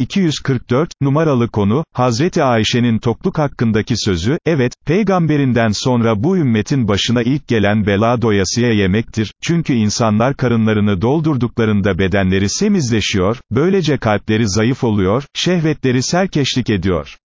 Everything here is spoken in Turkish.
244, numaralı konu, Hazreti Ayşe'nin tokluk hakkındaki sözü, evet, peygamberinden sonra bu ümmetin başına ilk gelen bela doyasıya yemektir, çünkü insanlar karınlarını doldurduklarında bedenleri semizleşiyor, böylece kalpleri zayıf oluyor, şehvetleri serkeşlik ediyor.